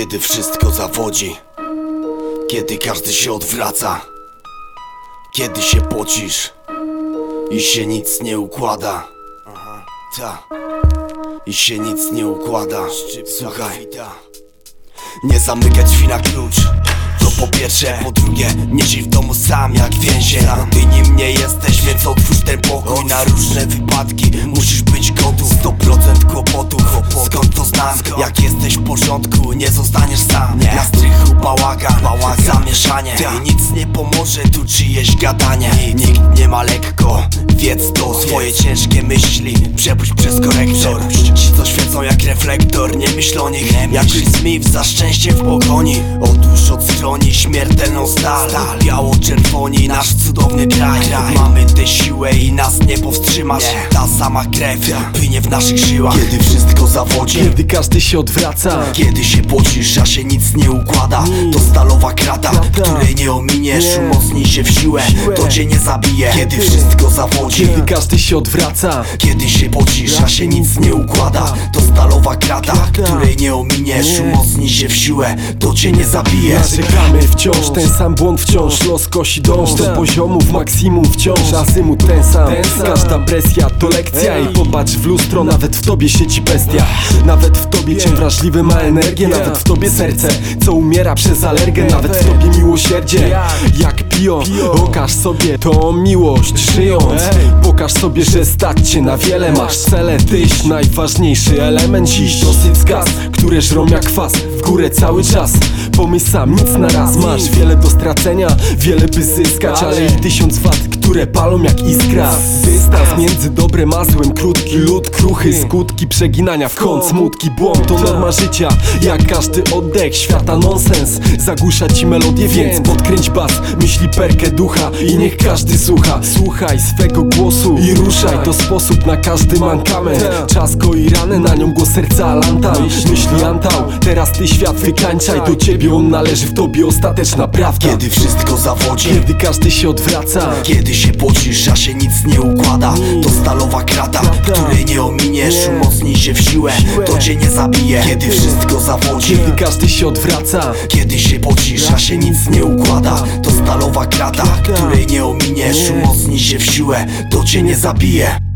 Kiedy wszystko zawodzi? Kiedy każdy się odwraca? Kiedy się pocisz? I się nic nie układa. Ta. I się nic nie układa. Słuchaj. Nie zamykać drzwi na klucz. To po pierwsze, po drugie, nie żyj w domu sam jak więzień. Ty nim nie jesteś, więc otwórz ten pokój. Na różne wypadki musisz być gotów 100% kłopotów, skąd to znam? Jak jesteś w porządku, nie zostaniesz sam. Na strychu bałagan, zamieszanie. I nic nie pomoże tu czyjeś gadanie. Nikt nie ma lekko, wiedz to Swoje ciężkie myśli. Przepuść przez korektor. Ci co świecą jak reflektor, nie myśl o nich. Jak Chris Smith za szczęście w pogoni Otóż od stroni śmiertelną stal. Biało-czerwoni nasz cudowny kraj. Mamy siłę i nas nie powstrzymasz Ta sama krew płynie w naszych żyłach. Kiedy wszystko zawodzi. Kiedy każdy się odwraca. Kiedy się pocisz, a się nic nie układa. To stalowa krata, której nie ominiesz Umocnij się w siłę, to cię nie zabije. Kiedy wszystko zawodzi. Kiedy każdy się odwraca. Kiedy się pocisz, a się nic nie układa. To stalowa krata, której nie ominiesz Umocnij się w siłę, to cię nie zabije. Narzekamy wciąż, ten sam błąd wciąż. Los kosi dąż do poziomów maksimum wciąż. Azymut ten sam, każda presja to lekcja I popatrz w lustro, nawet w tobie siedzi bestia. Nawet w tobie cię wrażliwy ma energię Nawet w tobie serce, co umiera przez alergę Nawet w tobie miłosierdzie, jak pio Okaż sobie tą miłość żyjąc. Pokaż sobie, że stać cię na wiele Masz. Cele, tyś najważniejszy element Dziś. Dosyć skaz, które żrą jak kwas W górę cały czas, pomyśl sam, nic na raz. Masz wiele do stracenia, wiele by zyskać Ale i tysiąc wad, które palą jak iskra. Dystans między dobrem a złem. Krótki lód, kruchy, skutki przeginania w kąt Smutki, błąd to norma życia. Jak każdy oddech, świata nonsens. Zagłusza ci melodię, więc podkręć bas. Myśli perkę ducha i niech każdy słucha. Słuchaj swego głosu i ruszaj To sposób na każdy mankament. Czas koi ranę, na nią głos serca Alanta Myśli antał, teraz ty świat wykańczaj. Do ciebie on należy, w tobie ostateczna prawda. Kiedy wszystko zawodzi Kiedy każdy się odwraca. Kiedy się pocisz, a się nic nie układa. To stalowa krata, której nie ominiesz Umocnij się w siłę, to cię nie zabije. Kiedy? wszystko zawodzi Kiedy każdy się odwraca. Kiedy się pocisz, a się nic nie układa. To stalowa krata, której nie ominiesz. Umocnij się w siłę, to cię nie zabije